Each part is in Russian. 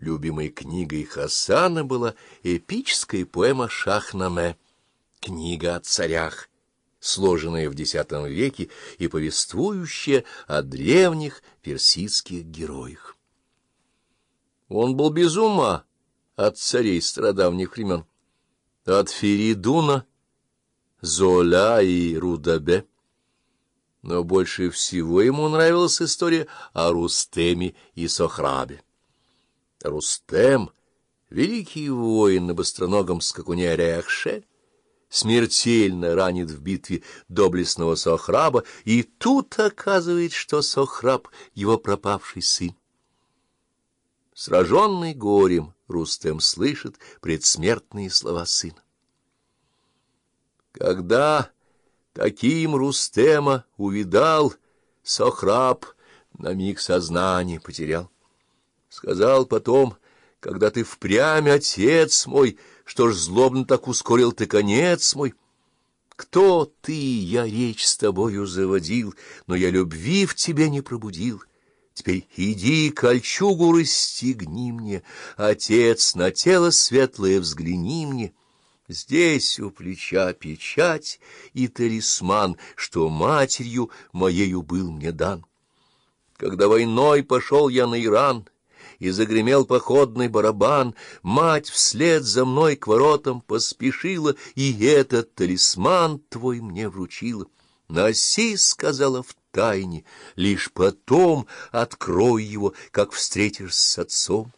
Любимой книгой Хасана была эпическая поэма «Шахнаме», книга о царях, сложенная в X веке и повествующая о древних персидских героях. Он был без ума от царей стародавних времен, от Феридуна, Золя и Рудабе. Но больше всего ему нравилась история о Рустеме и Сохрабе. Рустем, великий воин на быстроногом скакуне Ряхше, смертельно ранит в битве доблестного Сохраба, и тут оказывает, что Сохраб — его пропавший сын. Сраженный горем, Рустем слышит предсмертные слова сына. Когда таким Рустема увидал, Сохраб на миг сознание потерял. Сказал потом, когда ты впрямь отец мой, что ж злобно так ускорил ты конец мой. Кто ты, я речь с тобою заводил, но я любви в тебе не пробудил. Теперь иди, кольчугу расстегни мне, отец, на тело светлое взгляни мне. Здесь у плеча печать и талисман, что матерью моею был мне дан. Когда войной пошел я на Иран, и загремел походный барабан, мать вслед за мной к воротам поспешила, и этот талисман твой мне вручила. «Носи», — сказала в тайне, — «лишь потом открой его, как встретишь с отцом».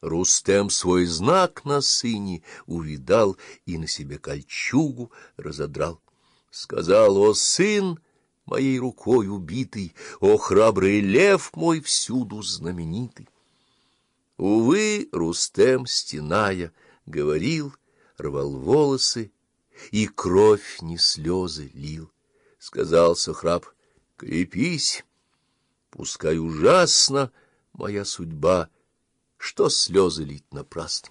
Рустем свой знак на сыне увидал и на себе кольчугу разодрал. Сказал, о, сын, моей рукой убитый, О, храбрый лев мой всюду знаменитый! Увы, Рустем, стеная, говорил, рвал волосы, И кровь не слезы лил. Сказал Сохраб, крепись, пускай ужасно моя судьба, Что слезы лить напрасно.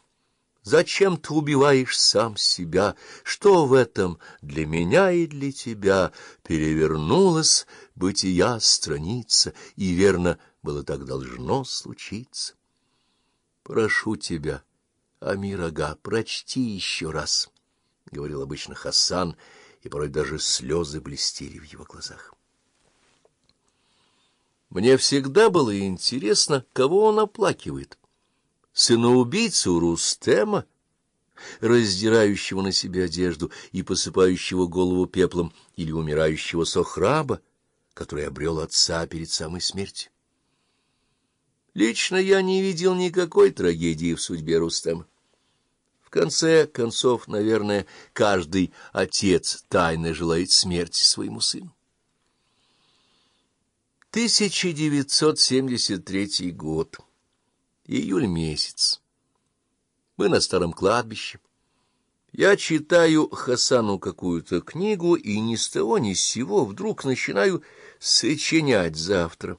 Зачем ты убиваешь сам себя? Что в этом для меня и для тебя? Перевернулась бытия страница, и, верно, было так должно случиться. Прошу тебя, Амир Ага, прочти еще раз, — говорил обычно Хасан, и порой даже слезы блестели в его глазах. Мне всегда было интересно, кого он оплакивает — сына-убийцу Рустема, раздирающего на себе одежду и посыпающего голову пеплом, или умирающего Сохраба, который обрел отца перед самой смертью. Лично я не видел никакой трагедии в судьбе Рустема. В конце концов, наверное, каждый отец тайно желает смерти своему сыну. 1973 год. Июль месяц. Мы на старом кладбище. Я читаю Хасану какую-то книгу, и ни с того ни с сего вдруг начинаю сочинять завтра.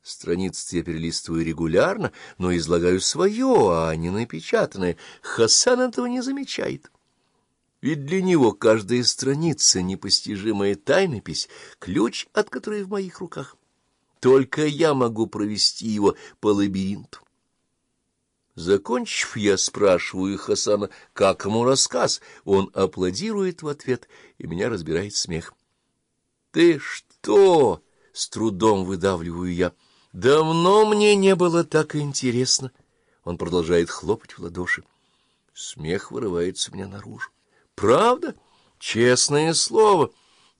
Страницы я перелистываю регулярно, но излагаю свое, а не напечатанное. Хасан этого не замечает. Ведь для него каждая страница — непостижимая тайнопись, ключ от которой в моих руках. Только я могу провести его по лабиринту. Закончив, я спрашиваю Хасана, как ему рассказ. Он аплодирует в ответ, и меня разбирает смех. — Ты что? — с трудом выдавливаю я. — Давно мне не было так интересно. Он продолжает хлопать в ладоши. Смех вырывается у меня наружу. — Правда? Честное слово.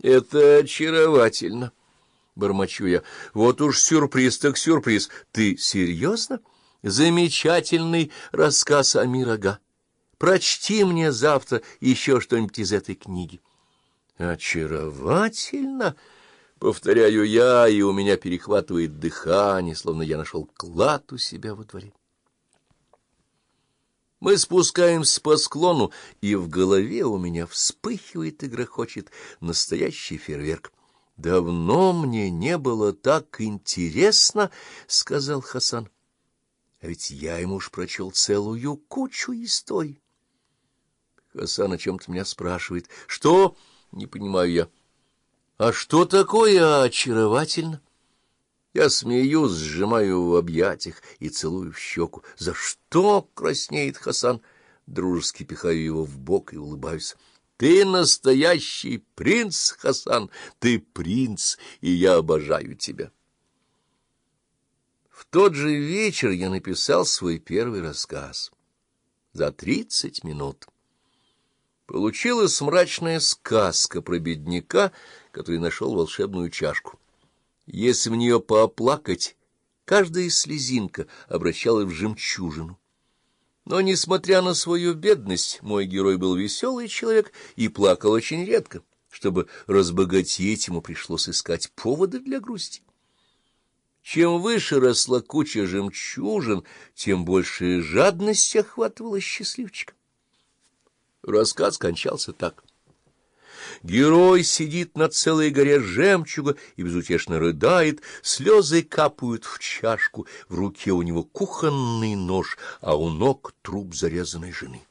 Это очаровательно. Бормочу я. — Вот уж сюрприз так сюрприз. Ты серьезно? — Замечательный рассказ о Мирага. Прочти мне завтра еще что-нибудь из этой книги. Очаровательно! Повторяю я, и у меня перехватывает дыхание, словно я нашел клад у себя во дворе. Мы спускаемся по склону, и в голове у меня вспыхивает и грохочет настоящий фейерверк. «Давно мне не было так интересно», — сказал Хасан. А ведь я ему уж прочел целую кучу историй. Хасан о чем-то меня спрашивает. Что? Не понимаю я. А что такое очаровательно? Я смеюсь, сжимаю в объятиях и целую в щеку. «За что?» — краснеет Хасан. Дружески пихаю его в бок и улыбаюсь. «Ты настоящий принц, Хасан! Ты принц, и я обожаю тебя!» В тот же вечер я написал свой первый рассказ. За тридцать минут. Получилась мрачная сказка про бедняка, который нашел волшебную чашку. Если в нее пооплакать, каждая слезинка обращалась в жемчужину. Но, несмотря на свою бедность, мой герой был веселый человек и плакал очень редко. Чтобы разбогатеть, ему пришлось искать поводы для грусти. Чем выше росла куча жемчужин, тем больше жадность охватывала счастливчика. Рассказ кончался так. Герой сидит на целой горе жемчуга и безутешно рыдает, слезы капают в чашку, в руке у него кухонный нож, а у ног труп зарезанной жены.